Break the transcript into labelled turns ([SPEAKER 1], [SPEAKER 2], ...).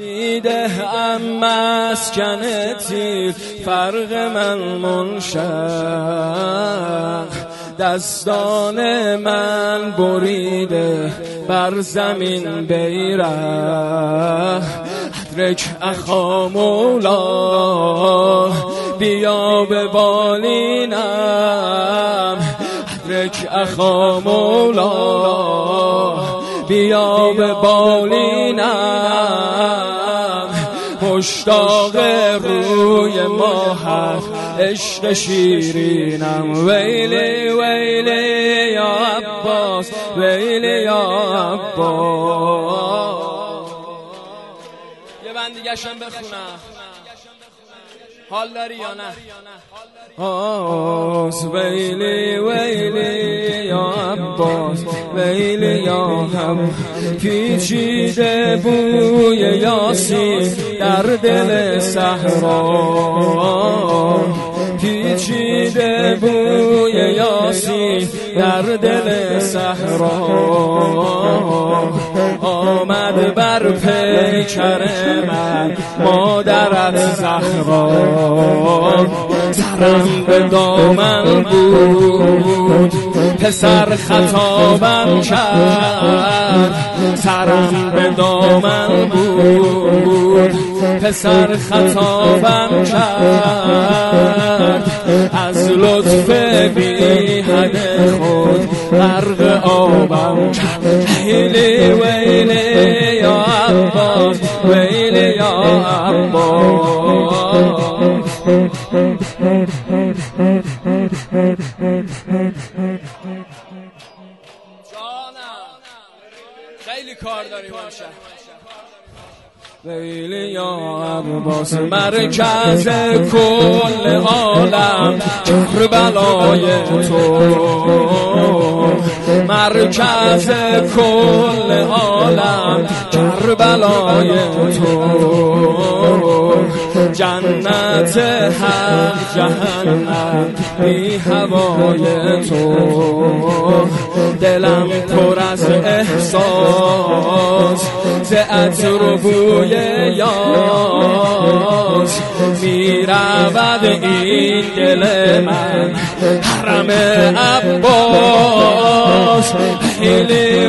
[SPEAKER 1] دیده ام مسکنتی فرق من منشق. دستان من بریده بر زمین بیره ادرک اخا مولا بیا به بالینم. ادرک اخا مولا بیا به بالینم. مشتاق روی ما هست عشق شیرینم. ویلی ویلی یا عباس ویلی یا عباس. یه بند دیگه بخونم. حال داری یا نه؟ آس ویلی ویلی عباس ویلی یا هم پیچیده بوی یاسین در دل صحرا. پیچیده بوی یاسین در دل صحرا. آمد بر پیکر من مادرت زهرا سرم به دامن بود. پسر خطابم کرد. سرم به دامن بود. پسر خطابم کرد. از لطف بی حد خود غرق آبم کرد. ویلی ویلی یا عباس ویلی یا عباس. خیلی کار داریم ویلی یا عباس مرکز کل عالم کربلای تو. مرکز کل عالم کربلای تو. جنت هر جهنم بی هوای تو. دلم پر از احساس ز عطر بوی یاس. می رود این دل من حرم عباس. ویلی